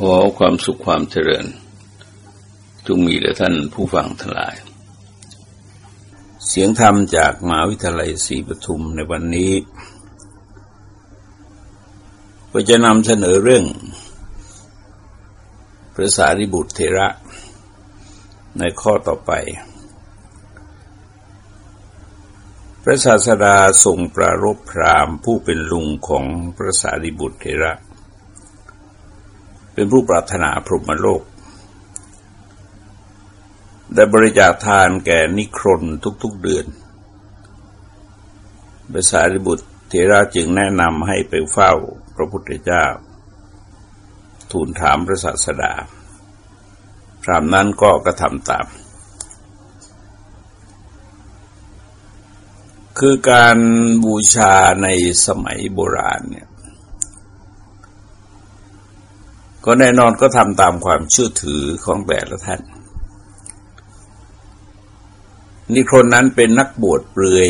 ขอความสุขความเจริญ จงมีแด่ท่านผู้ฟังทั้งหลาย เสียงธรรมจากมหาวิทยาลัยศรีปทุมในวันนี้ก็จะนำเสนอเรื่องพระสารีบุตรเทระในข้อต่อไป พระศาสดาทรงปรารบพรามผู้เป็นลุงของพระสารีบุตรเทระ เป็นผู้ปรารถนาพรหมโลก ได้บริจาคทานแก่นิครนทุกๆเดือนภาษาริบุตรเทราจึงแนะนำให้ไปเฝ้าพระพุทธเจ้า ทูลถามพระศาสดาพรามนั้นก็กระทำตาม คือการบูชาในสมัยโบราณเนี่ย ก็แน่นอนก็ทำตามความเชื่อถือของแต่ละท่านนิโครนนั้นเป็นนักบวชเปลือย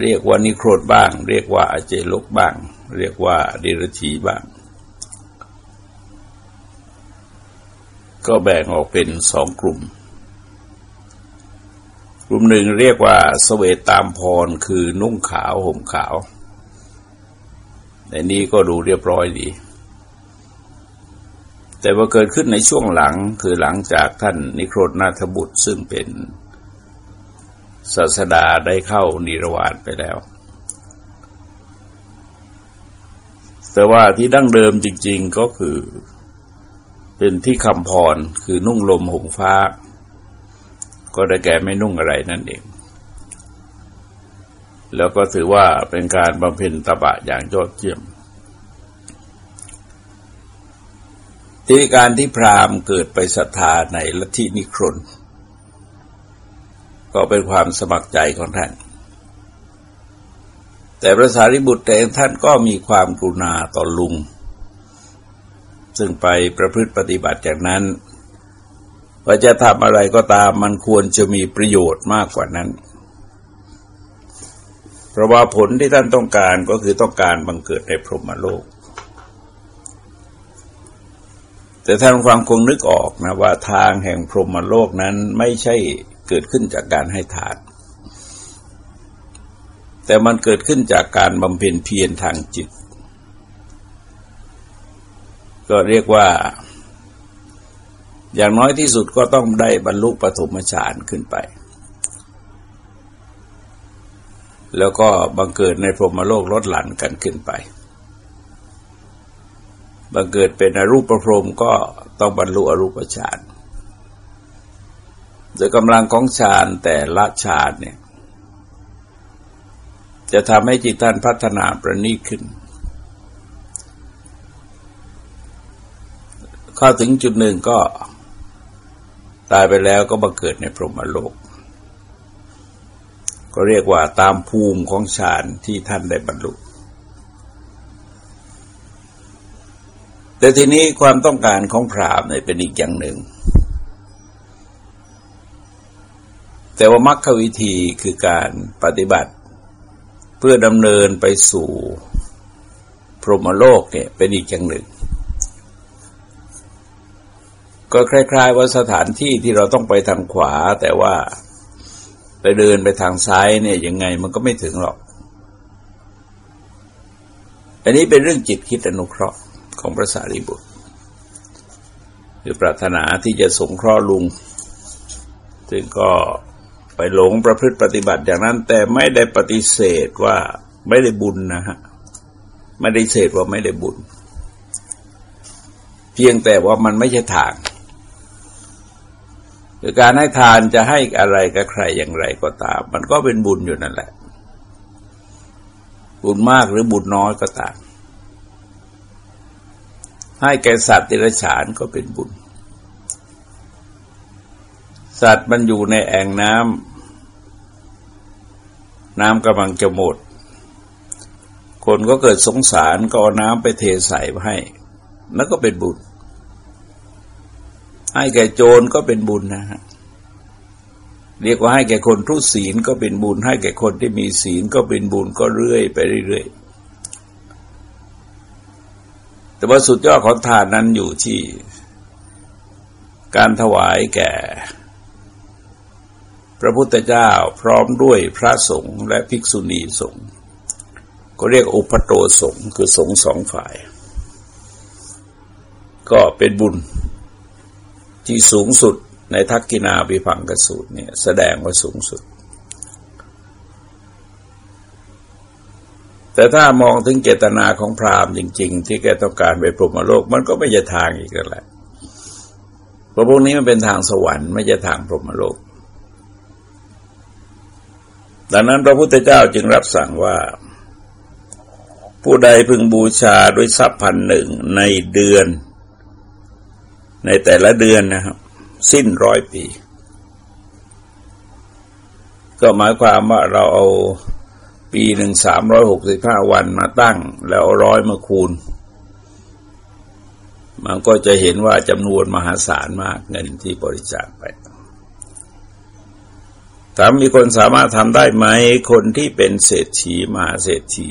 เรียกว่านิโครนบ้าง เรียกว่าอาเจลกบ้าง เรียกว่าเดรชีบ้าง ก็แบ่งออกเป็นสองกลุ่ม กลุ่มหนึ่งเรียกว่าสเวตตามพรคือนุ่งขาวห่มขาวในนี้ก็ดูเรียบร้อยดี แต่ว่าเกิดขึ้นในช่วงหลังคือหลังจากท่านนิโครธนาถบุตรซึ่งเป็นศาสดาได้เข้านิรวานไปแล้ว แต่ว่าที่ดั้งเดิมจริง ๆก็คือ เป็นที่คำพรคือนุ่งลมหงฟ้า ก็ได้แก่ไม่นุ่งอะไรนั่นเอง แล้วก็ถือว่าเป็นการบำเพ็ญตบะอย่างยอดเยี่ยม ที่การที่พราหมณ์เกิดไปศรัทธาในลัทธินิครนก็เป็นความสมัครใจของท่าน แต่พระสารีบุตรเองท่านก็มีความกรุณาต่อลุง ซึ่งไปประพฤติปฏิบัติจากนั้น ว่าจะทำอะไรก็ตามมันควรจะมีประโยชน์มากกว่านั้น เพราะว่าผลที่ท่านต้องการก็คือต้องการบังเกิดในพรหมโลก แต่ท่านฟังคงนึกออกนะว่าทางแห่งพรหมโลกนั้นไม่ใช่เกิดขึ้นจากการให้ทาน แต่มันเกิดขึ้นจากการบำเพ็ญเพียรทางจิต ก็เรียกว่า อย่างน้อยที่สุดก็ต้องได้บรรลุปฐมฌานขึ้นไป แล้วก็บังเกิดในพรหมโลกลดหลั่นกันขึ้นไป บังเกิดเป็นอรูปประพรมก็ต้องบรรลุอรูปฌานโดยกำลังของฌานแต่ละฌานเนี่ย จะทำให้จิตท่านพัฒนาประณีตขึ้น เข้าถึงจุดหนึ่งก็ตายไปแล้วก็บังเกิดในพรหมโลก ก็เรียกว่าตามภูมิของฌานที่ท่านได้บรรลุ แต่ทีนี้ความต้องการของพราหมณ์เนี่ยเป็นอีกอย่างหนึ่ง แต่ว่ามรรควิธีคือการปฏิบัติเพื่อดำเนินไปสู่พรหมโลกเนี่ยเป็นอีกอย่างหนึ่ง ก็คล้าย ๆ ว่าสถานที่ที่เราต้องไปทางขวา แต่ว่าไปเดินไปทางซ้ายเนี่ยยังไงมันก็ไม่ถึงหรอก อันนี้เป็นเรื่องจิตคิดอนุเคราะห์ ของพระสารีบุตรคือปรารถนาที่จะสงเคราะห์ลุง ซึ่งก็ไปหลงประพฤติปฏิบัติอย่างนั้น แต่ไม่ได้ปฏิเสธว่าไม่ได้บุญนะฮะ ไม่ได้เสธว่าไม่ได้บุญ เพียงแต่ว่ามันไม่ใช่ทางคือการให้ทานจะให้อะไรกับใครอย่างไรก็ตาม มันก็เป็นบุญอยู่นั่นแหละ บุญมากหรือบุญน้อยก็ตาม ให้แก่สัตว์ติรฉานก็เป็นบุญ สัตว์มันอยู่ในแอ่งน้ำน้ำกำลังจะหมด คนก็เกิดสงสารก็เอาน้ำไปเทใส่ให้ แล้วก็เป็นบุญ ให้แก่โจรก็เป็นบุญนะฮะเรียกว่าให้แก่คนทุศีลก็เป็นบุญ ให้แก่คนที่มีศีลก็เป็นบุญก็เรื่อยไปเรื่อย แต่ว่าสุดยอดของทานนั้นอยู่ที่ การถวายแก่ พระพุทธเจ้าพร้อมด้วยพระสงฆ์และภิกษุณีสงฆ์ก็เรียกอุปโตสงฆ์คือสงฆ์สองฝ่าย ก็เป็นบุญที่สูงสุดในทักกินาวิพังกสูตรเนี่ยแสดงว่าสูงสุด แต่ถ้ามองถึงเจตนาของพราหมณ์จริง ๆ ที่แกต้องการไปพรหมโลก มันก็ไม่ใช่ทางอีกแล้วแหละเพราะพวกนี้มันเป็นทางสวรรค์ไม่ใช่ทางพรหมโลก ดังนั้นพระพุทธเจ้าจึงรับสั่งว่า ผู้ใดพึงบูชาด้วยทรัพย์พันหนึ่งในเดือน ในแต่ละเดือนนะครับ สิ้นร้อยปี ก็หมายความว่าเราเอา ปีหนึ่งสามร้อยหกสิบห้าวันมาตั้ง แล้วร้อยมาคูณ มันก็จะเห็นว่าจำนวนมหาศาลมากเงินที่บริจาคไปถามมีคนสามารถทำได้ไหม คนที่เป็นเศรษฐีมหาเศรษฐี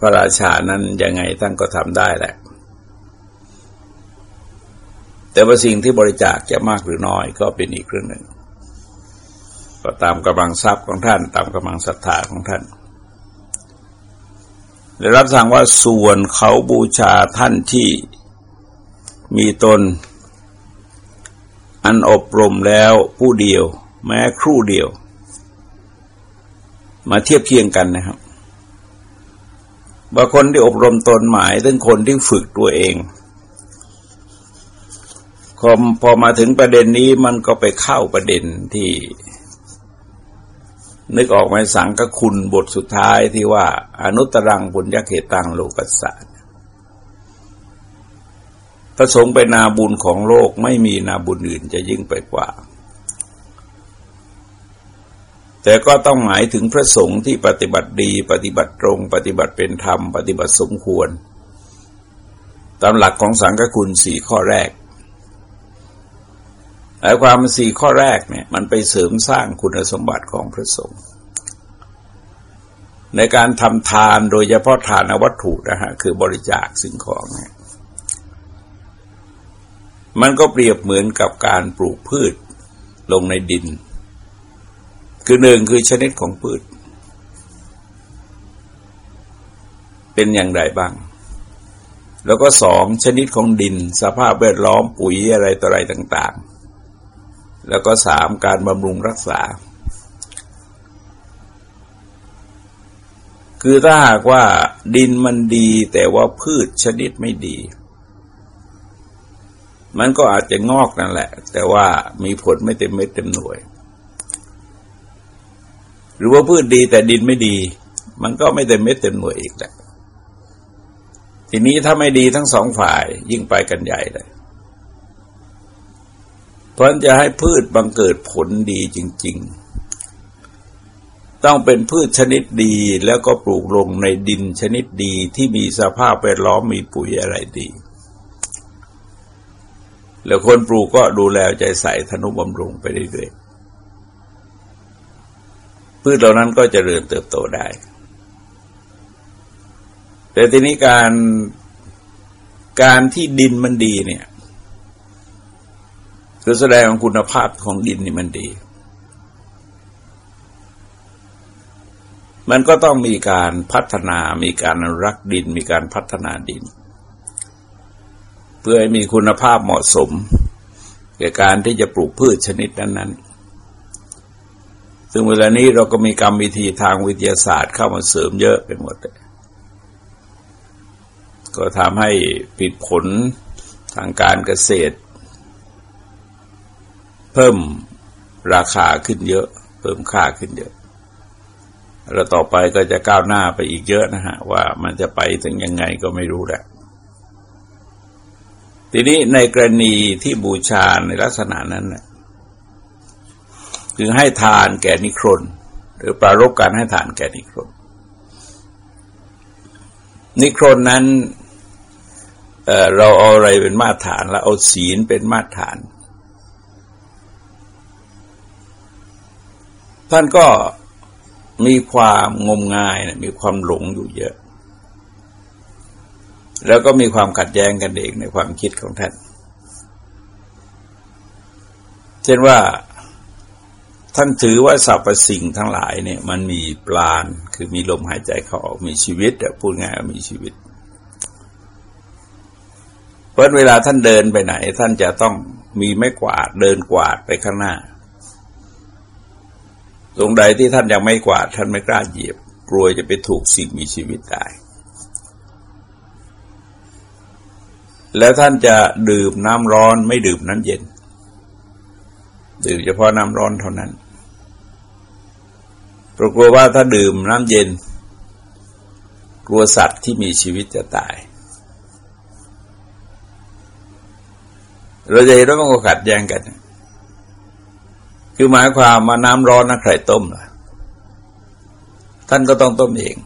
พระราชานั้นยังไงท่านก็ทำได้แหละ แต่ว่าสิ่งที่บริจาคจะมากหรือน้อยก็เป็นอีกเรื่องหนึ่ง ก็ตามกำลังทรัพย์ของท่าน ตามกำลังศรัทธาของท่านได้รับสั่งว่าส่วนเขาบูชาท่านที่มีตน อันอบรมแล้วผู้เดียว แม้ครู่เดียว มาเทียบเคียงกันนะครับบางคนที่อบรมตนหมายถึงคนที่ฝึกตัวเองพอพอมาถึงประเด็นนี้มันก็ไปเข้าประเด็นที่ นึกออกไหมสังกคุณบทสุดท้ายที่ว่า อนุตรังบุญยเหตังโลกัสสะพระสงฆ์เป็นนาบุญของโลกไม่มีนาบุญอื่นจะยิ่งไปกว่า แต่ก็ต้องหมายถึงพระสงฆ์ที่ปฏิบัติดี ปฏิบัติตรง ปฏิบัติเป็นธรรม ปฏิบัติสมควร ตามหลักของสังฆคุณสี่ข้อแรก แต่ความสี่ข้อแรกเนี่ยมันไปเสริมสร้างคุณสมบัติของพระสงฆ์ในการทำทานโดยเฉพาะทานวัตถุนะฮะคือบริจาคสิ่งของเนี่ยมันก็เปรียบเหมือนกับการปลูกพืชลงในดิน คือหนึ่งคือชนิดของพืช เป็นอย่างไรบ้าง แล้วก็สองชนิดของดิน สภาพแวดล้อมปุ๋ยอะไรต่ออะไรต่าง ๆ แล้วก็สามการบำรุงรักษา คือถ้าหากว่าดินมันดีแต่ว่าพืชชนิดไม่ดี มันก็อาจจะงอกนั่นแหละ แต่ว่ามีผลไม่เต็มเม็ดเต็มหน่วย หรือว่าพืชดีแต่ดินไม่ดี มันก็ไม่เต็มเม็ดเต็มหน่วยอีกแหละทีนี้ถ้าไม่ดีทั้งสองฝ่ายยิ่งไปกันใหญ่เลย เพราะจะให้พืชบังเกิดผลดีจริง ๆ ต้องเป็นพืชชนิดดีแล้วก็ปลูกลงในดินชนิดดีที่มีสภาพแวดล้อมมีปุ๋ยอะไรดี แล้วคนปลูกก็ดูแลใจใส่ธนุบำรุงไปเรื่อยๆ พืชเหล่านั้นก็จะเริญเติบโตได้ แต่ทีนี้การการที่ดินมันดีเนี่ย คือแสดงของคุณภาพของดินนี่มันดี มันก็ต้องมีการพัฒนา มีการรักดิน มีการพัฒนาดิน เพื่อให้มีคุณภาพเหมาะสมแก่การที่จะปลูกพืชชนิดนั้น ๆ ซึ่งเวลานี้เราก็มีกรรมวิธีทางวิทยาศาสตร์เข้ามาเสริมเยอะไปหมด ก็ทำให้ผิดผลทางการเกษตร เพิ่มราคาขึ้นเยอะ เพิ่มค่าขึ้นเยอะ แล้วต่อไปก็จะก้าวหน้าไปอีกเยอะนะฮะ ว่ามันจะไปถึงยังไงก็ไม่รู้แหละทีนี้ในกรณีที่บูชาในลักษณะนั้นนะคือให้ทานแก่นิครนหรือปรารบการให้ทานแก่นิครนนิครนนั้นเเราเอาอะไรเป็นมาตรฐานแล้วเอาศีลเป็นมาตรฐาน ท่านก็มีความงมงายนะมีความหลงอยู่เยอะ แล้วก็มีความขัดแย้งกันเองในความคิดของท่าน เช่นว่าท่านถือว่าสรรพสิ่งทั้งหลายเนี่ย มันมีปราณคือมีลมหายใจเขาออกมีชีวิตพูดง่ายมีชีวิตเพราะเวลาท่านเดินไปไหน ท่านจะต้องมีไม้กวาดเดินกวาดไปข้างหน้า ตรงใดที่ท่านยังไม่กวาดท่านไม่กล้าเหยียบ กลัวจะไปถูกสิ่งมีชีวิตตาย แล้วท่านจะดื่มน้ำร้อนไม่ดื่มน้ำเย็น ดื่มเฉพาะน้ำร้อนเท่านั้นเพราะกลัวว่าถ้าดื่มน้ำเย็น กลัวสัตว์ที่มีชีวิตจะตาย เราจะเห็นว่ามันก็ขัดแย้งกัน คือหมายความมาน้ำร้อนนะใครต้มล่ะ ท่านก็ต้องต้มเอง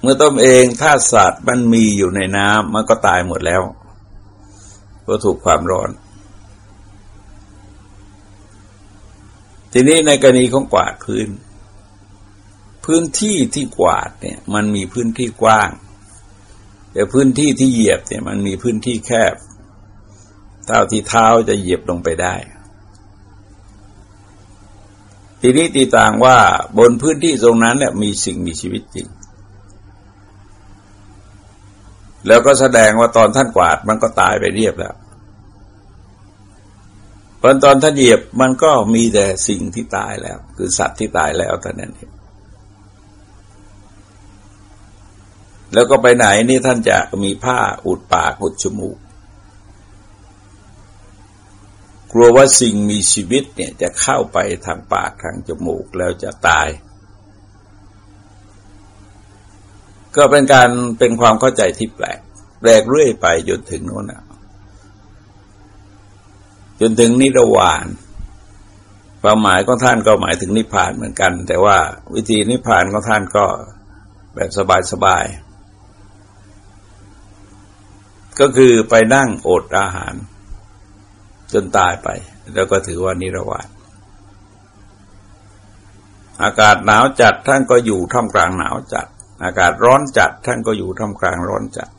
เมื่อต้มเองถ้าสัตว์มันมีอยู่ในน้ำมันก็ตายหมดแล้ว ก็ถูกความร้อน ทีนี้ในกรณีของกวาดพื้น พื้นที่ที่กวาดเนี่ย มันมีพื้นที่กว้าง แต่พื้นที่ที่เหยียบเนี่ย มันมีพื้นที่แคบ เท่าที่เท้าจะเหยียบลงไปได้ ทีนี้ตีต่างว่าบนพื้นที่ตรงนั้นเนี่ยมีสิ่งมีชีวิตจริง แล้วก็แสดงว่าตอนท่านกวาดมันก็ตายไปเรียบแล้วพอตอนท่านเหยียบมันก็มีแต่สิ่งที่ตายแล้ว คือสัตว์ที่ตายแล้วแต่นั้นเองแล้วก็ไปไหนนี่ท่านจะมีผ้าอุดปากอุดจมูก ก ลัวว่าสิ่งมีชีวิตเนี่ยจะเข้าไปทางปากทางจมูกแล้วจะตาย ก็เป็นการเป็นความเข้าใจที่แปลก แปลกเรื่อยไปจนถึงโน้นจนถึงนิรวานความหมายของท่านก็หมายถึงนิพพานเหมือนกัน แต่ว่าวิธีนิพพานของท่านก็แบบสบายๆก็คือไปนั่งอดอาหาร จนตายไป แล้วก็ถือว่านิรวานอากาศหนาวจัดท่านก็อยู่ท่ามกลางหนาวจัด อากาศร้อนจัดท่านก็อยู่ท่ามกลางร้อนจัด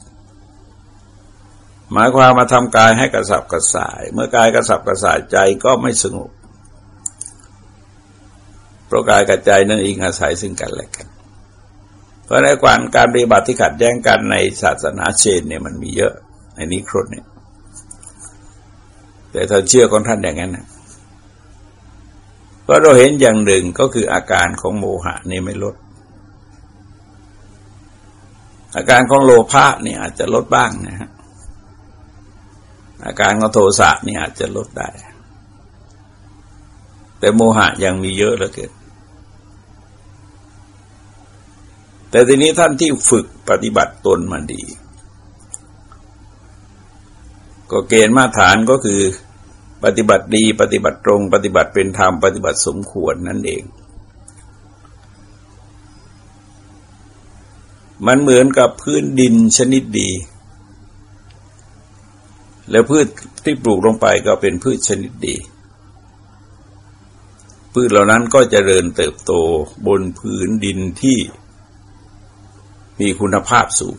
หมายความมาทำกายให้กระสับกระส่าย เมื่อกายกระสับกระส่ายใจก็ไม่สงบเพราะกายกับใจนั้นอิงอาศัยซึ่งกันและกัน เพราะในการการปฏิบัติที่ขัดแย้งกันในศาสนาเชนเนี่ยมันมีเยอะในนี้ครนเนี่ย แต่ถ้าเชื่อของท่านอย่างนั้นนะเพราะเราเห็นอย่างหนึ่งก็คืออาการของโมหะนี่ไม่ลด อาการของโลภะนี่อาจจะลดบ้างนะฮะอาการของโทสะนี่อาจจะลดได้ แต่โมหะยังมีเยอะเหลือเกินแต่ทีนี้ท่านที่ฝึกปฏิบัติตนมาดี ก็เกณฑ์มาตรฐานก็คือ ปฏิบัติดี ปฏิบัติตรง ปฏิบัติเป็นธรรม ปฏิบัติสมควรนั่นเอง มันเหมือนกับพื้นดินชนิดดี แล้วพืชที่ปลูกลงไปก็เป็นพืชชนิดดี พืชเหล่านั้นก็จเจริญเติบโตบนพื้นดินที่มีคุณภาพสูง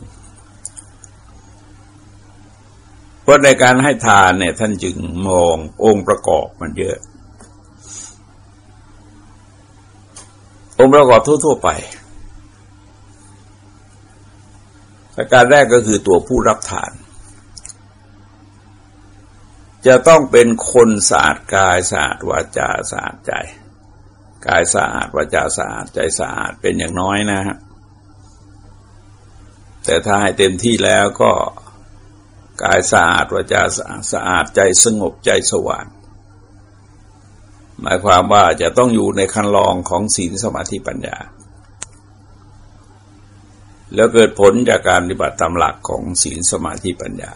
เพ ราะในการให้ทานเนี่ย ท่านจึงมององค์ประกอบมันเยอะ องค์ประกอบทั่ว ๆ ไปประการแรกก็คือตัวผู้รับทาน จะต้องเป็นคนสะอาดกายสะอาดวาจาสะอาดใจ กายสะอาดวาจาสะอาดใจสะอาดเป็นอย่างน้อยนะฮะแต่ถ้าให้เต็มที่แล้วก็ กายสะอาดวาจาสะอาดใจสงบใจสว่างหมายความว่าจะต้องอยู่ในคันลองของศีลสมาธิปัญญา แล้วเกิดผลจากการปฏิบัติตามหลักของศีลสมาธิปัญญา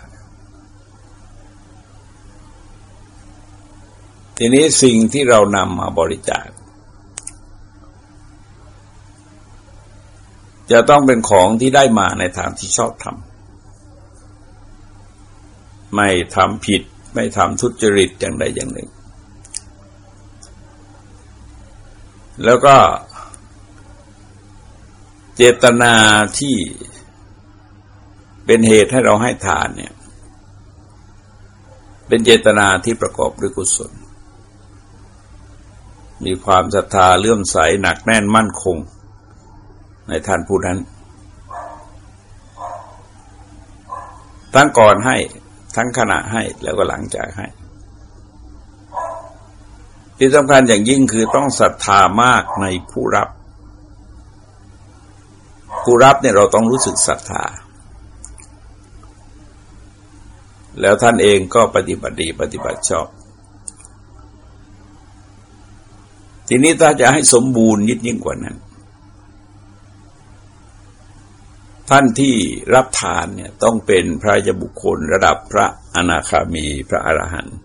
ทีนี้สิ่งที่เรานำมาบริจาค จะต้องเป็นของที่ได้มาในทางที่ชอบทำ ไม่ทำผิด ไม่ทำทุจริตอย่างใดอย่างหนึ่ง แล้วก็เจตนาที่เป็นเหตุให้เราให้ทานเนี่ย เป็นเจตนาที่ประกอบด้วยกุศล มีความศรัทธาเลื่อมใสหนักแน่นมั่นคง ในท่านผู้นั้นทั้งก่อนให้ ทั้งขณะให้แล้วก็หลังจากให้ ที่สำคัญอย่างยิ่งคือต้องศรัทธามากในผู้รับ ผู้รับเนี่ยเราต้องรู้สึกศรัทธา แล้วท่านเองก็ปฏิบัติดีปฏิบัติชอบ ทีนี้ถ้าจะให้สมบูรณ์ยิ่งยิ่งกว่านั้น ท่านที่รับทานเนี่ยต้องเป็นพระยบุคคลระดับพระอนาคามีพระอรหันต์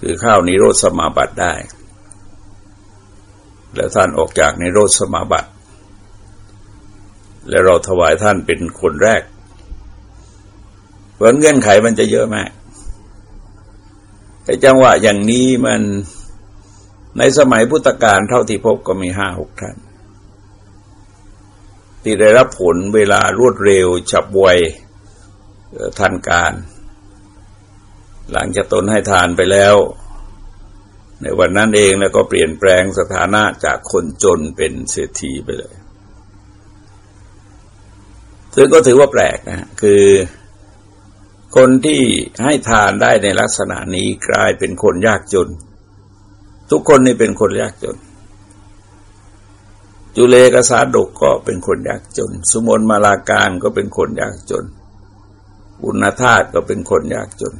คือเข้านิโรธสมาบัติได้ แล้วท่านออกจากนิโรธสมาบัติ แล้วเราถวายท่านเป็นคนแรกเพราะเงื่อนไขมันจะเยอะมากแต่จังหวะอย่างนี้มันในสมัยพุทธกาลเท่าที่พบก็มีห้าหกท่าน ที่ได้รับผลเวลารวดเร็วฉับไวทันการ หลังจากตนให้ทานไปแล้ว ในวันนั้นเองแล้วก็เปลี่ยนแปลงสถานะจากคนจนเป็นเศรษฐีไปเลยซึ่งก็ถือว่าแปลกนะคือคนที่ให้ทานได้ในลักษณะนี้กลายเป็นคนยากจน ทุกคนนี่เป็นคนยากจน จุเลกษาดกก็เป็นคนยากจน สุมนมาลาการก็เป็นคนยากจน อุณธาตุก็เป็นคนยากจน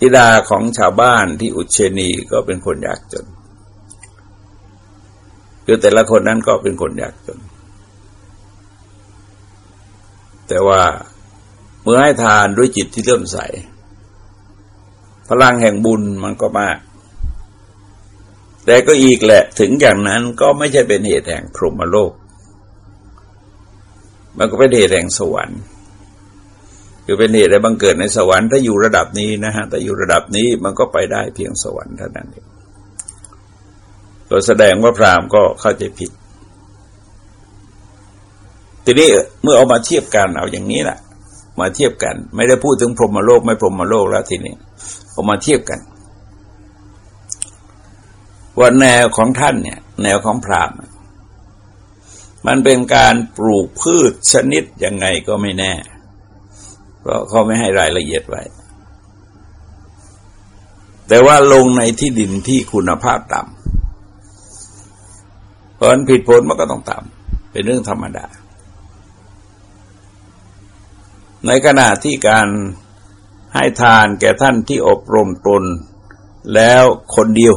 ธิดาของชาวบ้านที่อุเชนีก็เป็นคนยากจน คือแต่ละคนนั้นก็เป็นคนยากจน แต่ว่าเมื่อให้ทานด้วยจิตที่เริ่มใส พลังแห่งบุญมันก็มาก แต่ก็อีกแหละถึงอย่างนั้นก็ไม่ใช่เป็นเหตุแห่งพรหมโลก มันก็เป็นเหตุแห่งสวรรค์คือเป็นเหตุได้บังเกิดในสวรรค์ถ้าอยู่ระดับนี้นะฮะแต่อยู่ระดับนี้มันก็ไปได้เพียงสวรรค์เท่านั้นเองก็แสดงว่าพราหมณ์ก็เข้าใจผิด ทีนี้เมื่อเอามาเทียบกันเอาอย่างนี้แหละมาเทียบกัน ไม่ได้พูดถึงพรหมโลกไม่พรหมโลกแล้วทีนี้เอามาเทียบกัน ว่าแนวของท่านเนี่ย แนวของพราหมณ์มันเป็นการปลูกพืชชนิดยังไงก็ไม่แน่ เพราะเขาไม่ให้รายละเอียดไว้ แต่ว่าลงในที่ดินที่คุณภาพต่ำเพราะผิดผลมันก็ต้องต่ำเป็นเรื่องธรรมดา ในขณะที่การให้ทานแก่ท่านที่อบรมตนแล้วคนเดียว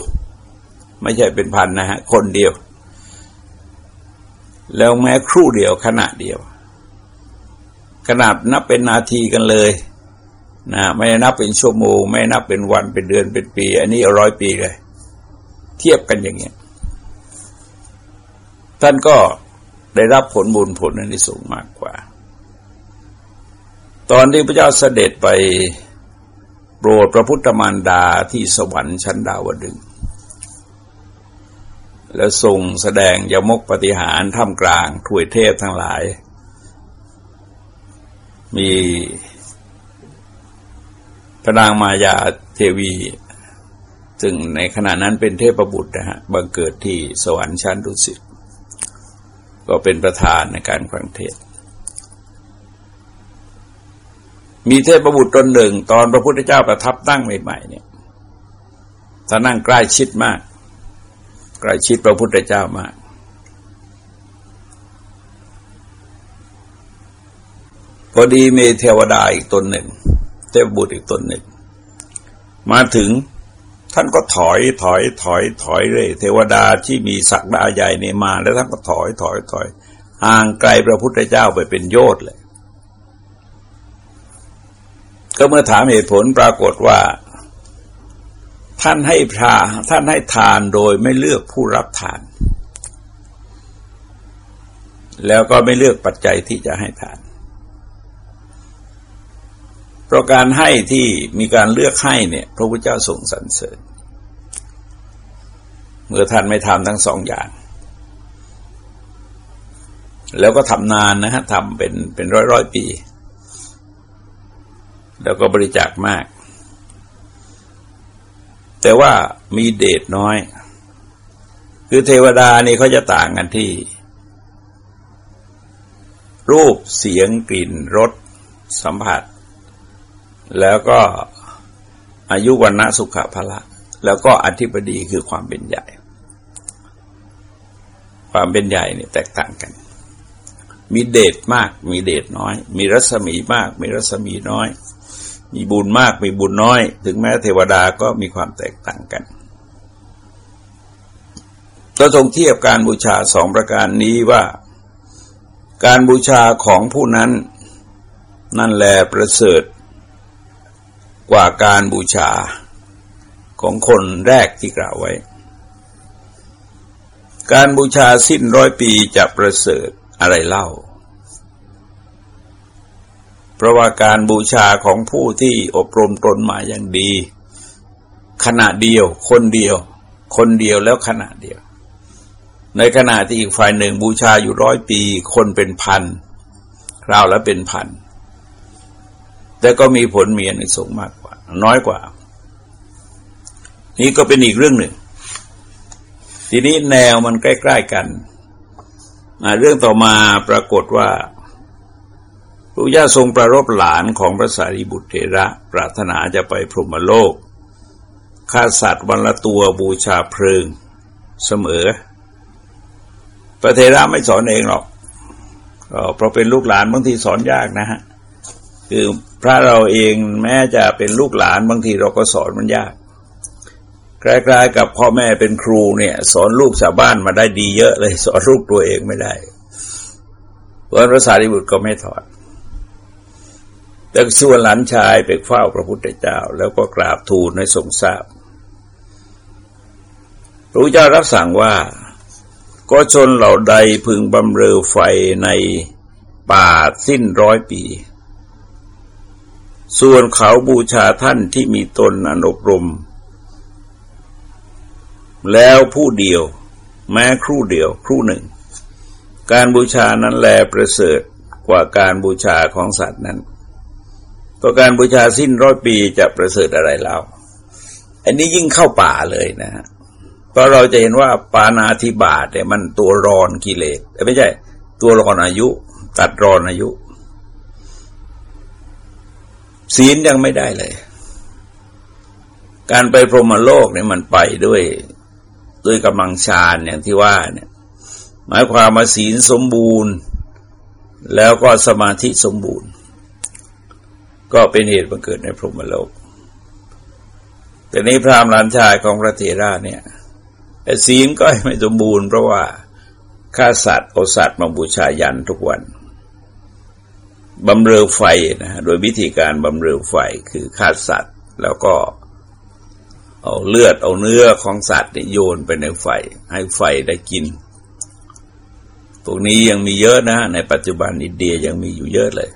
ไม่ใช่เป็นพันนะฮะ คนเดียว แล้วแม้ครู่เดียวขณะเดียว ขนาดนับเป็นนาทีกันเลยนะไม่นับเป็นชั่วโมง ไม่นับเป็นวันเป็นเดือนเป็นปี อันนี้ร้อยปีเลย เทียบกันอย่างเงี้ยท่านก็ได้รับผลบุญผลนั้นที่สูงมากกว่า ตอนที่พระเจ้าเสด็จไปโปรดพระพุทธมารดาที่สวรรค์ชั้นดาวดึง แล้วทรงแสดงยมกปฏิหารท่ามกลางถวยเทพทั้งหลาย มีพระนางมายาเทวีซึ่งในขณะนั้นเป็นเทพบุตรนะฮะบังเกิดที่สวรรค์ชั้นดุสิตก็เป็นประธานในการฟังเทศ มีเทพบุตรตนหนึ่ง ตอนพระพุทธเจ้าประทับตั้งใหม่ๆเนี่ยท่านั่งใกล้ชิดมาก ใกล้ชิดพระพุทธเจ้ามาก พอดีมีเทวดาอีกตนหนึ่ง เทพบุตรอีกตนหนึ่ง มาถึงท่านก็ถอยถอยถอยถอยเลยเทวดาที่มีศักดาใหญ่เนี่ยมา แล้วท่านก็ถอยถอยถอยห่างไกลพระพุทธเจ้าไปเป็นโยชน์เลย ก็เมื่อถามเหตุผลปรากฏว่า ท่านให้พาท่านให้ทานโดยไม่เลือกผู้รับทาน แล้วก็ไม่เลือกปัจจัยที่จะให้ทานเพราะการให้ที่มีการเลือกให้เนี่ย พระพุทธเจ้าทรงสรรเสริญ เมื่อท่านไม่ทำทั้งสองอย่าง แล้วก็ทำนานนะฮะทำเป็นเป็นร้อยร้อยปี แล้วก็บริจาคมาก แต่ว่ามีเดชน้อย คือเทวดานี่เขาจะต่างกันที่ รูปเสียงกลิ่นรสสัมผัส แล้วก็อายุวันณะสุขภละ แล้วก็อธิบดีคือความเป็นใหญ่ ความเป็นใหญ่นี่แตกต่างกัน มีเดชมาก มีเดชน้อย มีรัศมีมาก มีรัศมีน้อย มีบุญมากมีบุญน้อย ถึงแม้เทวดาก็มีความแตกต่างกันก็ทรงเทียบการบูชาสองประการนี้ว่าการบูชาของผู้นั้น นั่นแหละประเสริฐ กว่าการบูชาของคนแรกที่กล่าวไว้ การบูชาสิ้นร้อยปีจะประเสริฐอะไรเล่า เพราะว่าการบูชาของผู้ที่อบรมตนมาอย่างดี ขณะเดียว คนเดียว คนเดียวแล้วขณะเดียว ในขณะที่อีกฝ่ายหนึ่งบูชาอยู่ร้อยปี คนเป็นพันคราวแล้วเป็นพันแต่ก็มีผลเมียในสงมากกว่า น้อยกว่า นี่ก็เป็นอีกเรื่องหนึ่ง ทีนี้แนวมันใกล้ ๆกัน เรื่องต่อมาปรากฏว่า ระย่าทรงประรบหลานของพระสารีบุตรเถระปรารถนาจะไปพรหมโลกฆ่าสัตว์วันละตัวบูชาเพลิงเสมอ พระเถระไม่สอนเองหรอกเพราะเป็นลูกหลานบางทีสอนยากนะฮะ คือพระเราเองแม้จะเป็นลูกหลานบางทีเราก็สอนมันยากคล้ายๆกับพ่อแม่เป็นครูเนี่ย สอนลูกชาวบ้านมาได้ดีเยอะเลย สอนลูกตัวเองไม่ได้เพราะพระสารีบุตรก็ไม่ถอด แต่ส่วนหลานชายไปเฝ้าพระพุทธเจ้า แล้วก็กราบทูลให้ทรงทราบพระเจ้ารับสั่งว่า ก็ชนเหล่าใดพึงบำเรอไฟในป่าสิ้นร้อยปี ส่วนเขาบูชาท่านที่มีตนอนอบรม แล้วผู้เดียว แม้ครู่เดียว ครู่หนึ่ง การบูชานั้นแลประเสริฐกว่าการบูชาของสัตว์นั้น ก็การบูชาสิ้นร้อยปีจะประเสริฐอะไรแล้ว อันนี้ยิ่งเข้าป่าเลยนะฮะเพราะเราจะเห็นว่าปานาธิบาตเนี่ยมันตัวรอนกิเลสไม่ใช่ ตัวรอนอายุ ตัดรอนอายุ ศีลยังไม่ได้เลย การไปพรหมโลกเนี่ยมันไปด้วยด้วยกำลังฌานอย่างที่ว่าเนี่ย หมายความมาศีลสมบูรณ์ แล้วก็สมาธิสมบูรณ์ ก็เป็นเหตุบังเกิดในพรหมโลก แต่นี้พราหมหลานชายของพระเถระเนี่ยศีลก็ไม่สมบูรณ์เพราะว่าฆ่าสัตว์เอาสัตว์มาบูชายันทุกวันบำเรอไฟนะโดยวิธีการบำเรอไฟคือฆ่าสัตว์ แล้วก็เอาเลือดเอาเนื้อของสัตว์โยนไปในไฟ ให้ไฟได้กินพวกนี้ยังมีเยอะนะ ในปัจจุบันอินเดียยังมีอยู่เยอะเลย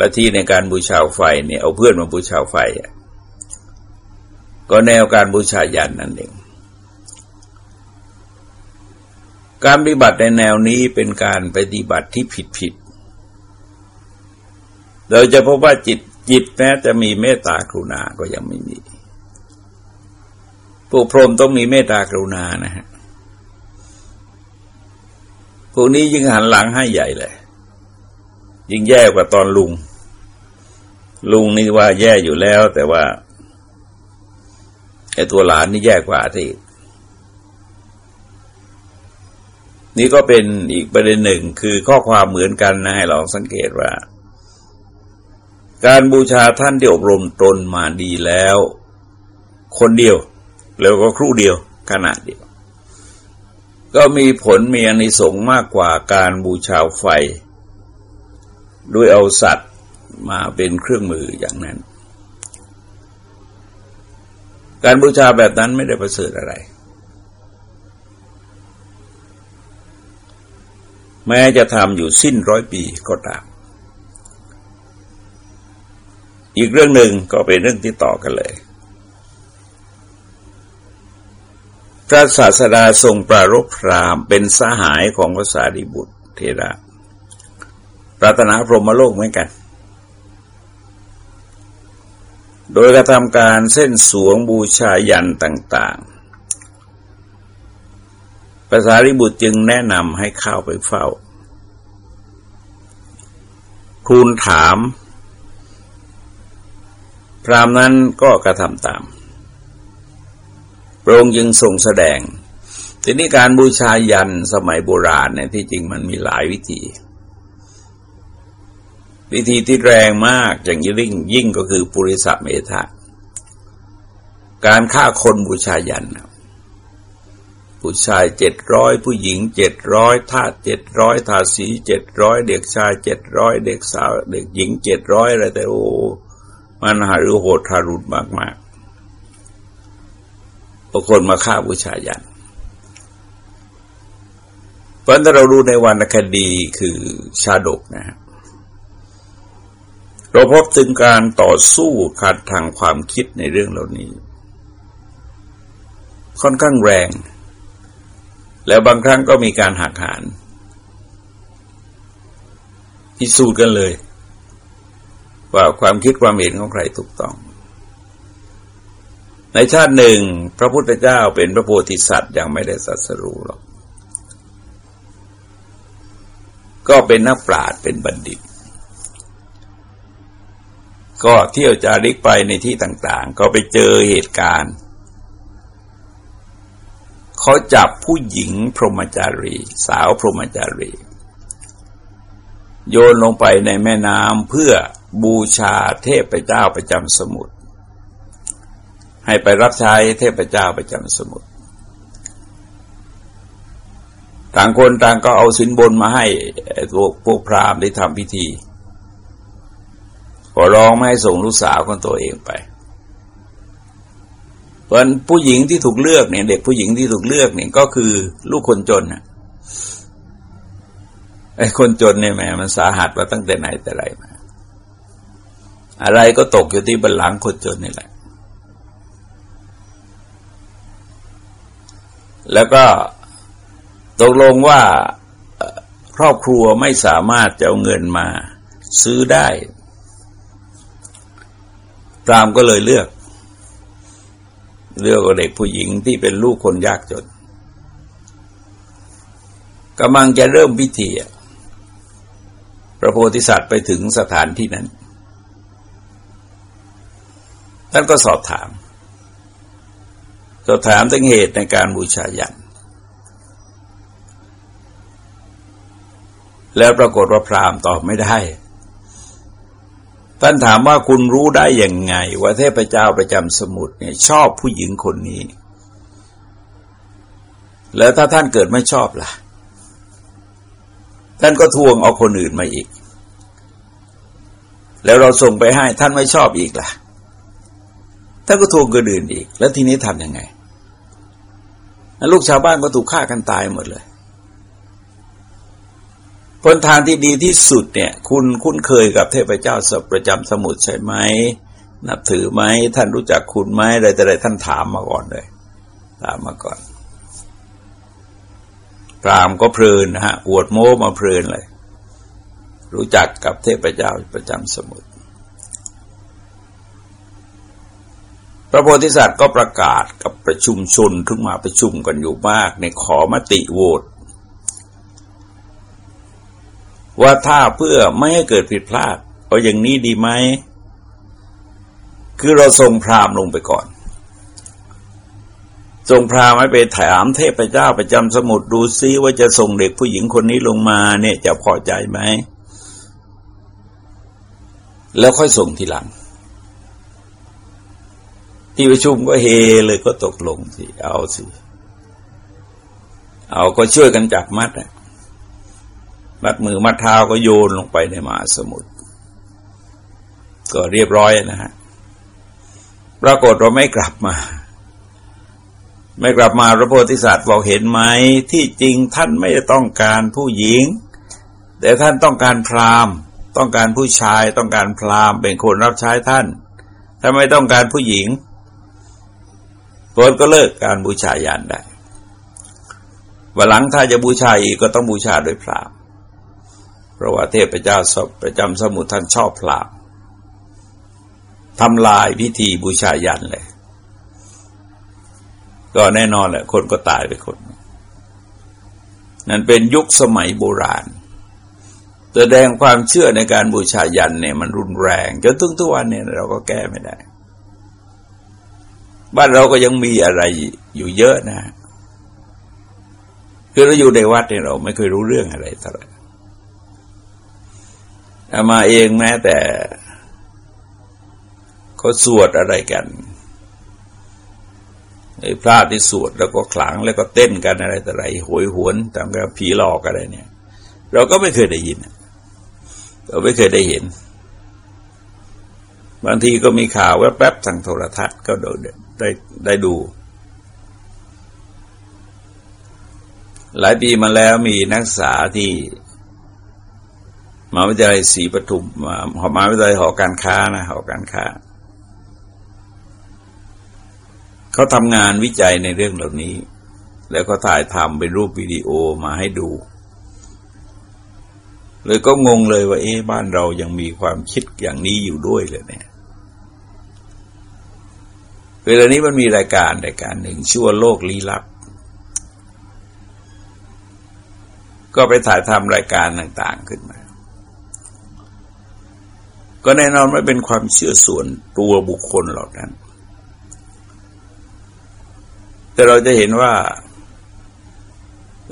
ละที่ในการบูชาไฟเนี่ยเอาเพื่อนมาบูชาไฟ ก็แนวการบูชายันนั่นเอง การปฏิบัติในแนวนี้เป็นการปฏิบัติที่ผิดผิด เราจะพบว่าจิตจิตแม้จะมีเมตตากรุณาก็ยังไม่มีผู้พรหมต้องมีเมตตากรุณานะฮะพวกนี้ยิ่งหันหลังให้ใหญ่เลย ยิ่งแย่กว่าตอนลุง ลุงนี่ว่าแย่อยู่แล้ว แต่ว่าไอ้ตัวหลานนี่แย่กว่าที่นี่ก็เป็นอีกประเด็นหนึ่งคือข้อความเหมือนกันนะให้เราสังเกตว่า การบูชาท่านที่อบรมตนมาดีแล้ว คนเดียว แล้วก็ครู่เดียวขณะเดียว ก็มีผลมีอนิสงส์มากกว่าการบูชาไฟ ด้วยเอาสัตว์ มาเป็นเครื่องมืออย่างนั้น การบูชาแบบนั้นไม่ได้ประเสริฐอะไร แม้จะทำอยู่สิ้นร้อยปีก็ตาม อีกเรื่องหนึ่งก็เป็นเรื่องที่ต่อกันเลยพระศาสดาทรงปรารบพรามเป็นสหายของพระสารีบุตรเทระปรารถนาพรหมโลกเหมือนกัน โดยกระทำการเส้นสวงบูชายันต่าง ๆ ภาษาริบุตรจึงแนะนำให้เข้าไปเฝ้า ทูลถาม พรามนั้นก็กระทำตามพระองค์จึงทรงแสดง ทีนี้การบูชายันสมัยโบราณเนี่ยที่จริงมันมีหลายวิธี วิธีที่แรงมากอย่างยิ่งยิ่งก็คือปุริสะเมธะการฆ่าคนบูชายันผู้ชายเจ็ดร้อยผู้หญิงเจ็ดร้อยทาสเจ็ดร้อยทาสีเจ็ดร้อยเด็กชายเจ็ดร้อยเด็กสาว เด็กหญิงเจ็ดร้อยอะไรแต่โอ้มันหารือโหดทารุณมากๆบางคนมาฆ่าบูชายันเพราะถ้าเราดูในวรรณคดีคือชาดกนะฮะ เราพบถึงการต่อสู้ขัดทางความคิดในเรื่องเหล่านี้ ค่อนข้างแรง แล้วบางครั้งก็มีการหักหานพิสูจน์กันเลย ว่าความคิดความเห็นของใครถูกต้อง ในชาติหนึ่ง พระพุทธเจ้าเป็นพระโพธิสัตว์ยังไม่ได้สัสรู้หรอก ก็เป็นนักปราชญ์เป็นบัณฑิต ก็เที่ยวจาริกไปในที่ต่าง ๆ ก็ไปเจอเหตุการณ์เขาจับผู้หญิงพรหมจารี สาวพรหมจารี โยนลงไปในแม่น้ำเพื่อบูชาเทพเจ้าประจำสมุทรให้ไปรับใช้เทพเจ้าประจำสมุทรต่างคนต่างก็เอาสินบนมาให้พวกพวกพราหมณ์ได้ทำพิธี ขอร้องไม่ให้ส่งลูกสาวของตัวเองไปเพราะผู้หญิงที่ถูกเลือกเนี่ย เด็กผู้หญิงที่ถูกเลือกเนี่ยก็คือลูกคนจนน่ะไอ้คนจนเนี่ยแหมมันสาหัสมาตั้งแต่ไหนแต่ไรมา อะไรก็ตกอยู่ที่บัลลังก์คนจนนี่แหละ แล้วก็ตกลงว่าครอบครัวไม่สามารถจะเอาเงินมาซื้อได้ ตามก็เลยเลือก เลือกเด็กผู้หญิงที่เป็นลูกคนยากจนกำลังจะเริ่มพิธีพระโพธิสัตว์ไปถึงสถานที่นั้นท่านก็สอบถาม สอบถามถึงเหตุในการบูชายันแล้วปรากฏว่าพราหมณ์ตอบไม่ได้ ท่านถามว่าคุณรู้ได้อย่างไง ว่าเทพเจ้าประจำสมุทรเนี่ยชอบผู้หญิงคนนี้ แล้วถ้าท่านเกิดไม่ชอบล่ะ ท่านก็ทวงเอาคนอื่นมาอีก แล้วเราส่งไปให้ท่านไม่ชอบอีกล่ะ ท่านก็ทวงคนอื่นอีก แล้วทีนี้ทำยังไงลูกชาวบ้านก็ถูกฆ่ากันตายหมดเลย ผลทางที่ดีที่สุดเนี่ย คุณคุ้นเคยกับเทพเจ้าสัประจำสมุทรใช่ไหมนับถือไหมท่านรู้จักคุณไหมอะไรแต่ไรท่านถามมาก่อนเลย ถามมาก่อนพรามก็เพลินนะฮะอวดโม้มาเพลินเลย รู้จักกับเทพเจ้าประจำสมุทรพระโพธิสัตว์ก็ประกาศกับประชุมชนขึ้นมาประชุมกันอยู่มาก ในขอมติโหวต ว่าถ้าเพื่อไม่ให้เกิดผิดพลาดเอาอย่างนี้ดีไหม คือเราส่งพราหมณ์ลงไปก่อนส่งพราหมณ์ไปถามเทพเจ้าประจำสมุทรดูซิว่าจะส่งเด็กผู้หญิงคนนี้ลงมาเนี่ยจะพอใจไหม แล้วค่อยส่งทีหลัง ที่ประชุมก็เฮเลยก็ตกลงสิ เอาสิ เอาก็ช่วยกันจับมัดอะ มัดมือมัดเท้าก็โยนลงไปในมหาสมุทรก็เรียบร้อยนะฮะปรากฏเราไม่กลับมา ไม่กลับมาพระโพธิสัตว์บอกเห็นไหมที่จริงท่านไม่ต้องการผู้หญิง แต่ท่านต้องการพราหมณ์ ต้องการผู้ชายต้องการพราหมณ์เป็นคนรับใช้ท่านถ้าไม่ต้องการผู้หญิงโพธก็เลิกการบูชายันได้วันหลังถ้าจะบูชาอีกก็ต้องบูชาโดยพราหมณ์ เพราะว่าเทพเจ้าประจำสมุทรท่านชอบพลาบทำลายพิธีบูชายันเลย ก็แน่นอนแหละ คนก็ตายไปคน นั่นเป็นยุคสมัยโบราณ แสดงความเชื่อในการบูชายันเนี่ย มันรุนแรงจนถึงทุกวันเนี่ยเราก็แก้ไม่ได้ บ้านเราก็ยังมีอะไรอยู่เยอะนะคือเราอยู่ในวัดเนี่ยเราไม่เคยรู้เรื่องอะไรเท่าไหร่ มาเองแม้แต่เขาสวดอะไรกันไอ้พระที่สวดแล้วก็ขลังแล้วก็เต้นกันอะไรแต่ไรหวยหวนตามกับผีหลอกอะไรเนี่ย เราก็ไม่เคยได้ยิน เราไม่เคยได้เห็น บางทีก็มีข่าวแวบๆทางโทรทัศน์ก็ไดได้ได้ดู หลายปีมาแล้วมีนักศึกษาที่ มหาวิทยาลัยศรีปทุมมหาวิทยาลัยหอการค้านะหอการค้าเขาทำงานวิจัยในเรื่องเหล่านี้ แล้วก็ถ่ายทำเป็นรูปวิดีโอมาให้ดู เลยก็งงเลยว่า เอ๊ะบ้านเรายังมีความคิดอย่างนี้อยู่ด้วยเลยเนี่ยเวลานี้มันมีรายการรายการหนึ่งชื่อว่าโลกลี้ลับ ก็ไปถ่ายทำรายการต่าง ๆขึ้นมา ก็แน่นอนไม่เป็นความเชื่อส่วนตัวบุคคลหรอกนั้น แต่เราจะเห็นว่า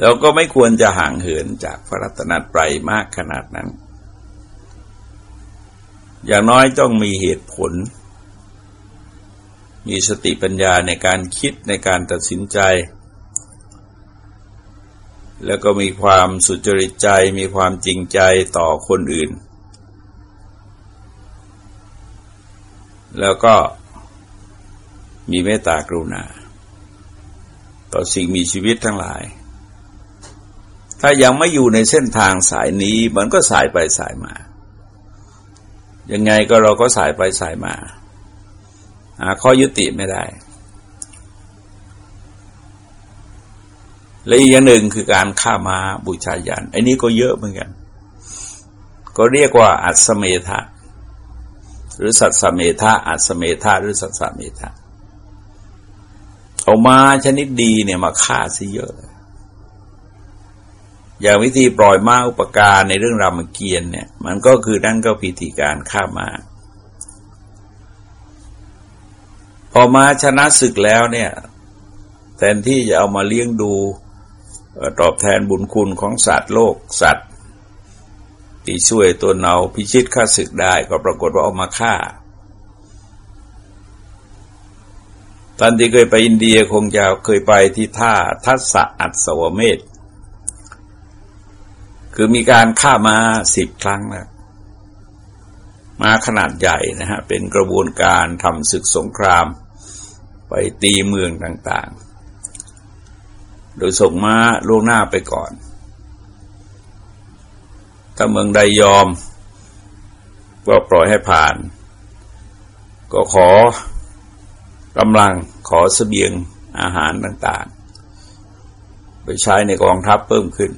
เราก็ไม่ควรจะห่างเหินจากพระรัตนตรัยมากขนาดนั้น อย่างน้อยต้องมีเหตุผล มีสติปัญญาในการคิดในการตัดสินใจ แล้วก็มีความสุจริตใจมีความจริงใจต่อคนอื่น แล้วก็มีเมตตากรุณา ต่อสิ่งมีชีวิตทั้งหลาย ถ้ายังไม่อยู่ในเส้นทางสายนี้มันก็สายไปสายมา ยังไงก็เราก็สายไปสายมาหาข้อยุติไม่ได้ และอีกอย่างหนึ่งคือการฆ่ามาบูชายันไอ้นี้ก็เยอะเหมือนกัน ก็เรียกว่าอัศเมธะ หรือสัตสเมธะอัศเมธะหรือสัตสเมธะเอามาชนิดดีเนี่ยมาฆ่าซะเยอะ อย่างวิธีปล่อยม้าอุปการในเรื่องรามเกียรติเนี่ย มันก็คือนั่นก็พิธีการฆ่ามา้าพอมาชนะศึกแล้วเนี่ย แทนที่จะเอามาเลี้ยงดูตอบแทนบุญคุณของสัตว์โลก สัตว์ ที่ช่วยตัวเนาพิชิตข้าศึกได้ก็ปรากฏว่าเอามาฆ่าตอนที่เคยไปอินเดียคงจะเคยไปที่ท่าทัศอัศวเมธคือมีการฆ่ามาสิบครั้งแล้วมาขนาดใหญ่นะฮะ เป็นกระบวนการทำศึกสงคราม ไปตีเมืองต่างๆ โดยส่งม้าล่วงหน้าไปก่อน ถ้าเมืองใดยอม ก็ปล่อยให้ผ่าน ก็ขอกำลังขอสเสบียงอาหารต่างๆ ไปใช้ในกองทัพเพิ่มขึ้น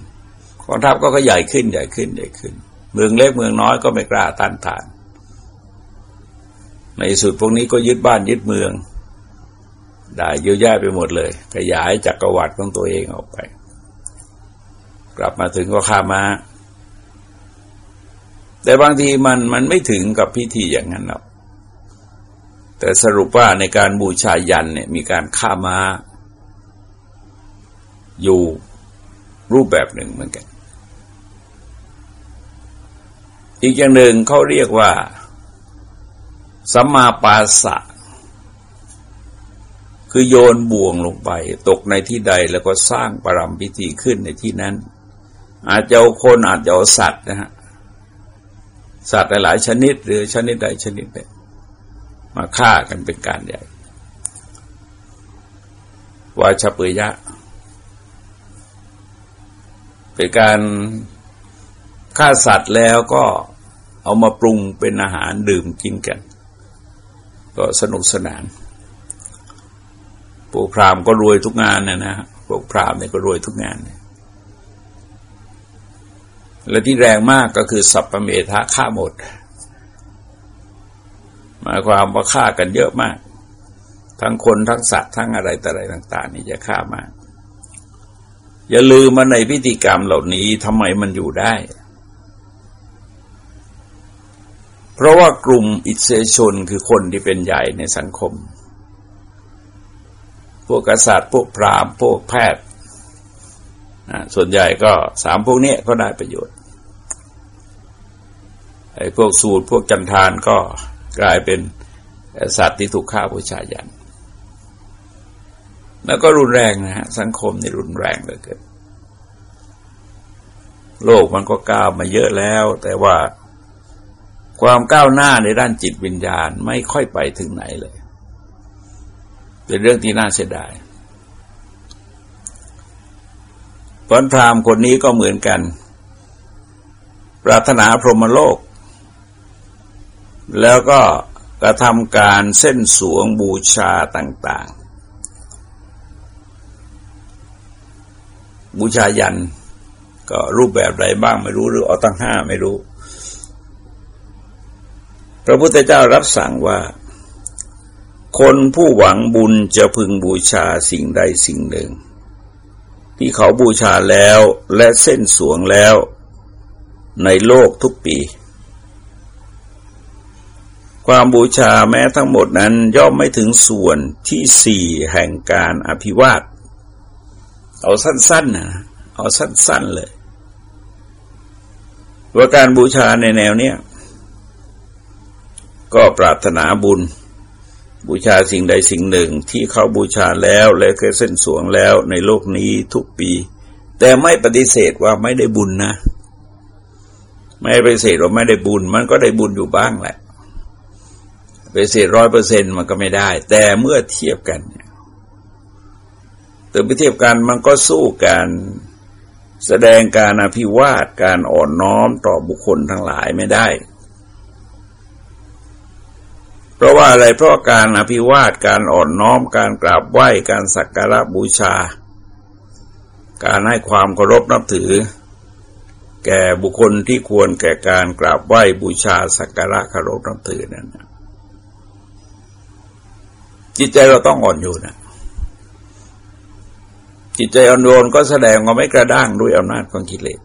กองทัพก็ก็ใหญ่ขึ้นใหญ่ขึ้นใหญ่ขึ้น เมืองเล็กเมืองน้อยก็ไม่กล้าต้านทาน ในสุดพวกนี้ก็ยึดบ้านยึดเมือง ได้เยอะแยะไปหมดเลย ขยายจักรวรรดิของตัวเองออกไป กลับมาถึงก็ข้ามา แต่บางทีมันมันไม่ถึงกับพิธีอย่างนั้นหรอกแต่สรุปว่าในการบูชายันเนี่ยมีการฆ่ามาอยู่รูปแบบหนึ่งเหมือนกัน อีกอย่างหนึ่งเขาเรียกว่าสัมมาปาสะ คือโยนบ่วงลงไป ตกในที่ใดแล้วก็สร้างปรำพิธีขึ้นในที่นั้น อาจจะเอาคนอาจจะเอาสัตว์นะฮะ สัตว์หลายชนิด หรือชนิดใดชนิดหนึ่งมาฆ่ากันเป็นการใหญ่วาชเปยะ เป็นการฆ่าสัตว์แล้วก็เอามาปรุงเป็นอาหารดื่มกินกัน ก็สนุกสนานพวกพรามก็รวยทุกงานนะนะพวกพรามเนี่ยก็รวยทุกงาน และที่แรงมากก็คือสัพพเมธะฆ่าหมดหมายความว่าฆ่ากันเยอะมาก ทั้งคนทั้งสัตว์ทั้งอะไรแต่อะไรต่าง ๆ นี่จะฆ่ามาก อย่าลืมมาในพิธีกรรมเหล่านี้ทำไมมันอยู่ได้ เพราะว่ากลุ่มอิสระชนคือคนที่เป็นใหญ่ในสังคม พวกกษัตริย์พวกพราหมณ์พวกแพทย์ ส่วนใหญ่ก็สามพวกนี้ก็ได้ประโยชน์ไอ้พวกสูตรพวกจันทานก็กลายเป็นสัตว์ที่ถูกฆ่าบูชายัน แล้วก็รุนแรงนะฮะ สังคมนี่รุนแรงเหลือเกินโลกมันก็ก้าวมาเยอะแล้ว แต่ว่าความก้าวหน้าในด้านจิตวิญญาณไม่ค่อยไปถึงไหนเลย เป็นเรื่องที่น่าเสียดาย พรพรามคนนี้ก็เหมือนกัน ปรารถนาพรหมโลก แล้วก็กระทำการเส้นสวงบูชาต่าง ๆ บูชายันก็รูปแบบใดบ้างไม่รู้หรือเอาตั้งห้าไม่รู้ พระพุทธเจ้ารับสั่งว่า คนผู้หวังบุญจะพึงบูชาสิ่งใดสิ่งหนึ่ง ที่เขาบูชาแล้วและเส้นสวงแล้วในโลกทุกปี ความบูชาแม้ทั้งหมดนั้นย่อมไม่ถึงส่วนที่สี่แห่งการอภิวาท เอาสั้นๆนะเอาสั้นๆเลยว่าการบูชาในแนวเนี้ยก็ปรารถนาบุญ บูชาสิ่งใดสิ่งหนึ่งที่เขาบูชาแล้วและเคยเส้นสวงแล้วในโลกนี้ทุกปี แต่ไม่ปฏิเสธว่าไม่ได้บุญนะ ไม่ปฏิเสธว่าไม่ได้บุญ มันก็ได้บุญอยู่บ้างแหละปฏิเสธร้อยเปอร์เซ็นมันก็ไม่ได้ แต่เมื่อเทียบกันเนี่ยแต่ไปเทียบกันมันก็สู้การแสดงการอภิวาทการอ่อนน้อมต่อบุคคลทั้งหลายไม่ได้ เพราะว่าอะไรเพราะการอภิวาทการอ่อนน้อม การกราบไหว้การสักการะบูชา การให้ความเคารพนับถือ แก่บุคคลที่ควรแก่การกราบไหว้บูชาสักการะเคารพนับถือนั่นจิตใจเราต้องอ่อนโยนนะจิตใจอ่อนโยนก็แสดงว่าไม่กระด้างด้วยอำนาจของกิเลส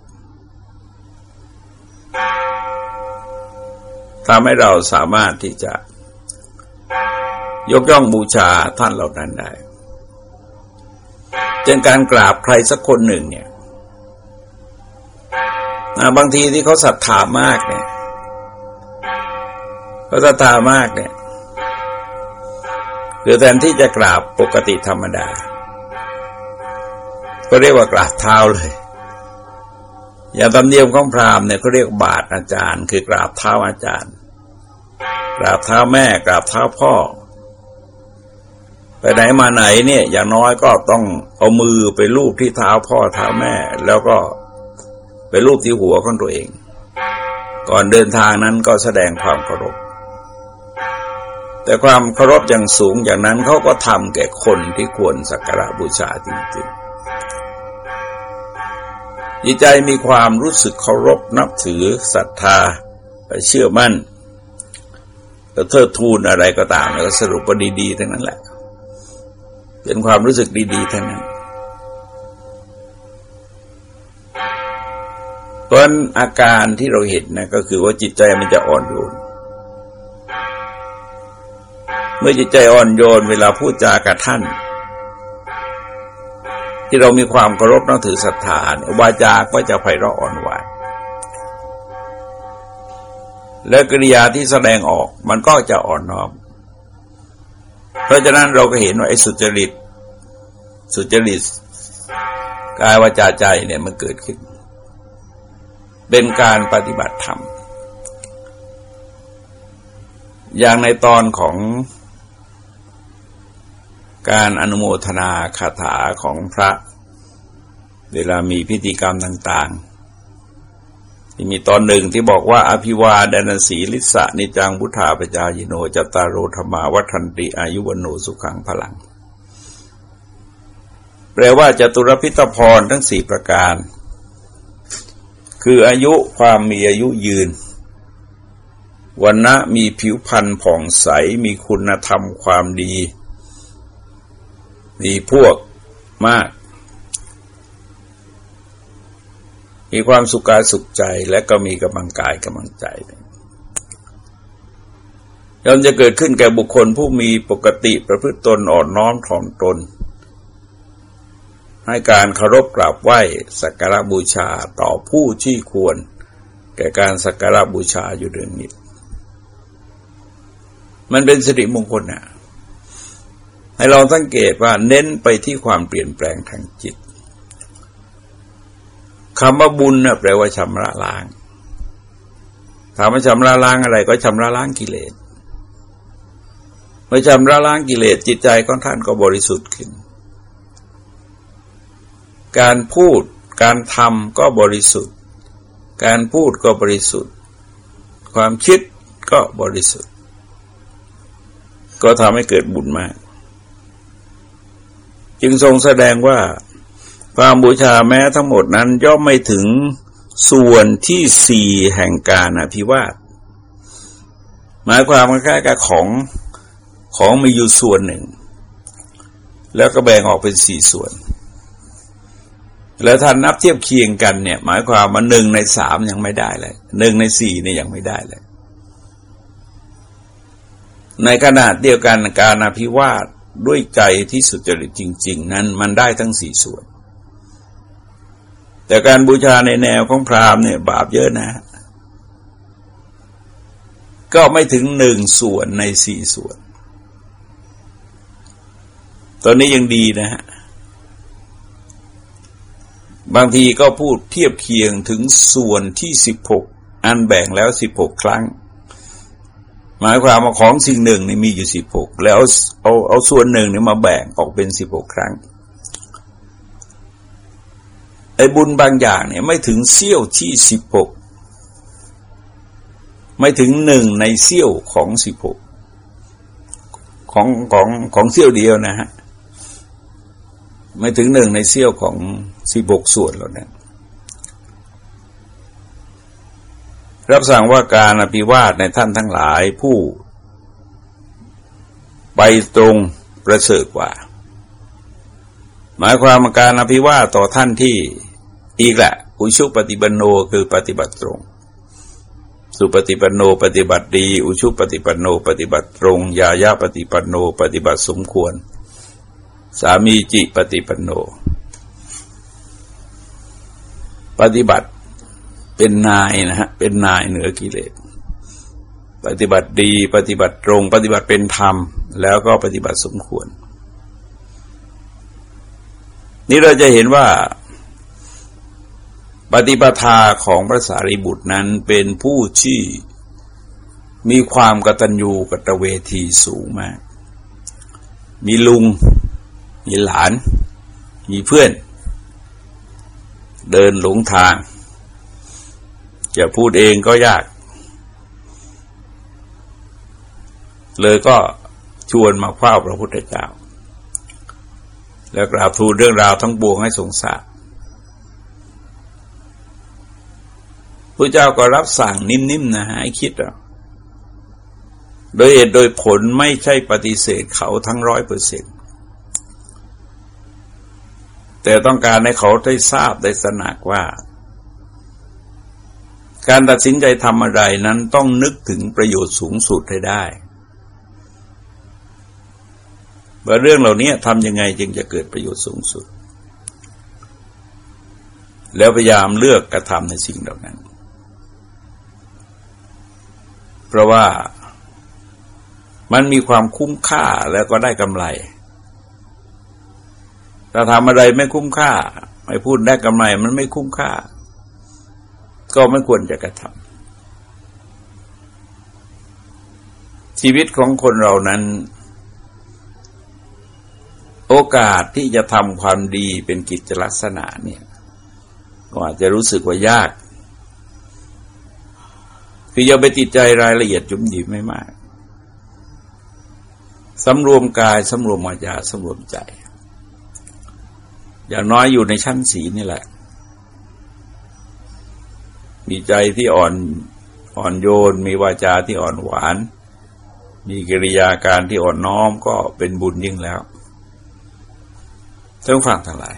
ทำให้เราสามารถที่จะ ยกย่องบูชาท่านเหล่านั้นได้เช่นการกราบใครสักคนหนึ่งเนี่ยบางทีที่เขาศรัทธามากเนี่ยเขาศรัทธามากเนี่ยคือแทนที่จะกราบปกติธรรมดา ก็เรียกว่ากราบเท้าเลย อย่างตำเนียมของพราหมณ์เนี่ยเขาเรียกบาทอาจารย์ คือกราบเท้าอาจารย์ กราบเท้าแม่กราบเท้าพ่อ ไปไหนมาไหนเนี่ยอย่างน้อยก็ต้องเอามือไปลูบที่เท้าพ่อเท้าแม่ แล้วก็ไปลูบที่หัวของตัวเอง ก่อนเดินทางนั้นก็แสดงความเคารพแต่ความเคารพอย่างสูงอย่างนั้นเขาก็ทำแก่คนที่ควรสักการะบูชาจริงๆจิตใจมีความรู้สึกเคารพนับถือศรัทธาเชื่อมั่น เทิดทูนอะไรก็ตามแล้วสรุปว่าดีๆทั้งนั้นแหละ เป็นความรู้สึกดีๆทั้งนั้นเพราะอาการที่เราเห็นนะก็คือว่าจิตใจมันจะอ่อนโยน เมื่อจิตใจอ่อนโยนเวลาพูดจากับท่าน ที่เรามีความเคารพนับถือศรัทธา วาจาก็จะไพเราะอ่อนหวาน และกิริยาที่แสดงออกมันก็จะอ่อนน้อม เพราะฉะนั้นเราก็เห็นว่าไอ้สุจริต สุจริตกายวาจาใจเนี่ยมันเกิดขึ้น เป็นการปฏิบัติธรรม อย่างในตอนของการอนุโมทนาคาถาของพระ เวลามีพิธีกรรมต่าง ๆ ที่มีตอนหนึ่งที่บอกว่า อภิวาดานสีลิสะนิจังพุทธาปจายโนจตารโรธรรมาวัฒนติอายุวโนสุขังพลัง แปลว่าจตุรพิตพรทั้งสี่ประการ คืออายุความมีอายุยืนวันนะมีผิวพรรณผ่องใสมีคุณธรรมความดี มีพวกมาก มีความสุขกายสุขใจและก็มีกำลังกายกำลังใจย่อมจะเกิดขึ้นแก่บุคคลผู้มีปกติประพฤติตนอ่อนน้อมถ่อมตน ให้การเคารพกราบไหว้สักการะบูชาต่อผู้ที่ควร แก่การสักการะบูชาอยู่เดือนนี้มันเป็นสิริมงคลนะให้ลองสังเกตว่าเน้นไปที่ความเปลี่ยนแปลงทางจิต คำว่าบุญนะแปลว่าชำระล้าง ถามว่าชำระล้างอะไร ก็ชำระล้างกิเลสเมื่อชำระล้างกิเลสจิตใจของท่านก็บริสุทธิ์ขึ้น การพูดการทำก็บริสุทธิ์ การพูดก็บริสุทธิ์ ความคิดก็บริสุทธิ์ ก็ทำให้เกิดบุญมาก จึงทรงแสดงว่า ความบูชาแม้ทั้งหมดนั้นย่อมไม่ถึงส่วนที่สี่แห่งการอภิวาทหมายความว่าแค่กับของของมีอยู่ส่วนหนึ่ง แล้วก็แบ่งออกเป็นสี่ส่วน แล้วท่านนับเทียบเคียงกันเนี่ย หมายความว่าหนึ่งในสามยังไม่ได้เลยหนึ่งในสี่เนี่ยยังไม่ได้เลยในขณะเดียวกันการอภิวาทด้วยใจที่สุจริตจริง ๆ นั้นมันได้ทั้งสี่ส่วน แต่การบูชาในแนวของพราหมณ์เนี่ยบาปเยอะนะ ก็ไม่ถึงหนึ่งส่วนในสี่ส่วน ตอนนี้ยังดีนะฮะบางทีก็พูดเทียบเคียงถึงส่วนที่สิบหกอันแบ่งแล้วสิบหกครั้ง หมายความว่าของสิ่งหนึ่งนี่มีอยู่สิบหกแล้วเอาเอาส่วนหนึ่งนี่มาแบ่งออกเป็นสิบหกครั้ง อ้บุญบางอย่างเนี่ยไม่ถึงเสี้ยวที่สิบหกไม่ถึงหนึ่งในเสี้ยวของสิบหกของของของเสี้ยวเดียวนะฮะไม่ถึงหนึ่งในเสี้ยวของสิบหกส่วนแล้วเนี่ยรับสั่งว่าการอภิวาทในท่านทั้งหลายผู้ ไปตรงประเสริฐกว่า หมายความว่าการอภิวาทต่อท่านที่ อีกแหละอุชุปฏิบันโนคือปฏิบัติตรง สุปฏิปันโนปฏิบัติดี อุชุปฏิปันโนปฏิบัติตรง ยายาปฏิปันโนปฏิบัติสมควร สามีจิปฏิปันโน ปฏิบัติเป็นนายนะฮะเป็นนายเหนือกิเลสปฏิบัติดีปฏิบัติตรง ปฏิบัติเป็นธรรม แล้วก็ปฏิบัติสมควร นี่เราจะเห็นว่า ปฏิปทาของพระสารีบุตรนั้นเป็นผู้ที่มีความกตัญญูกตเวทีสูงมาก มีลุง มีหลาน มีเพื่อน เดินหลงทาง จะพูดเองก็ยาก เลยก็ชวนมาเฝ้าพระพุทธเจ้า แล้วกราบทูลเรื่องราวทั้งปวงให้สงสาร ระเจ้าก็รับสั่งนิ่มๆนะฮะให้คิดอะโดยเหตุโดยผลไม่ใช่ปฏิเสธเขาทั้งร้อยเปอร์เซ็นต์แต่ต้องการให้เขาได้ทราบได้สนักว่า การตัดสินใจทำอะไรนั้นต้องนึกถึงประโยชน์สูงสุดให้ได้ว่าเรื่องเหล่านี้ทำยังไงจึงจะเกิดประโยชน์สูงสุด แล้วพยายามเลือกกระทำในสิ่งเหล่านั้น เพราะว่ามันมีความคุ้มค่าแล้วก็ได้กำไร ถ้าทำอะไรไม่คุ้มค่า ไม่พูดได้กำไร มันไม่คุ้มค่า ก็ไม่ควรจะกระทำชีวิตของคนเรานั้น โอกาสที่จะทำความดีเป็นกิจลักษณะเนี่ย ก็อาจจะรู้สึกว่ายาก คืออย่าไปติดใจรายละเอียดจุ่มหยิบไม่มากสำรวมกายสำรวมวาจาสำรวมใจ อย่างน้อยอยู่ในชั้นสีนี่แหละ มีใจที่อ่อนอ่อนโยน มีวาจาที่อ่อนหวาน มีกิริยาการที่อ่อนน้อมก็เป็นบุญยิ่งแล้วท่านฟังทั้งหลาย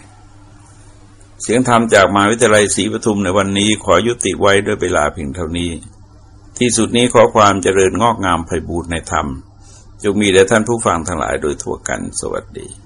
เสียงธรรมจากมหาวิทยาลัยศรีปทุมในวันนี้ขอยุติไว้ด้วยเวลาเพียงเท่านี้ ที่สุดนี้ขอความเจริญงอกงามไพบูรณ์ในธรรมจงมีแด่ท่านผู้ฟังทั้งหลายโดยทั่วกันสวัสดี